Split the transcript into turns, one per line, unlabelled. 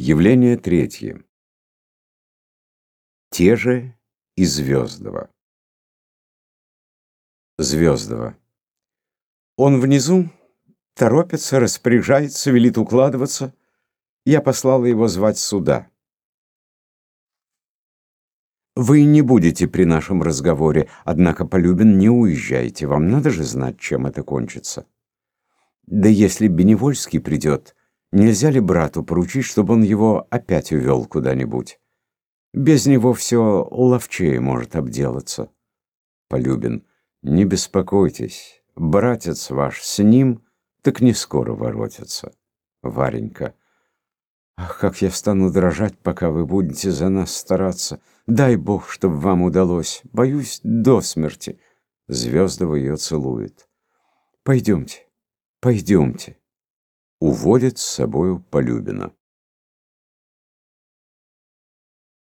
Явление третье. Те же и Звездова. Звездова. Он внизу, торопится, распоряжается, велит укладываться. Я послала его звать сюда. Вы не будете при нашем разговоре, однако, Полюбин, не уезжайте. Вам надо же знать, чем это кончится. Да если Беневольский придет, Нельзя ли брату поручить, чтобы он его опять увел куда-нибудь? Без него все ловчее может обделаться. Полюбин, не беспокойтесь, братец ваш с ним, так не скоро воротится. Варенька, ах, как я стану дрожать, пока вы будете за нас стараться. Дай Бог, чтоб вам удалось. Боюсь до смерти. Звездова ее целует. Пойдемте, пойдемте уводит с собою Полюбина.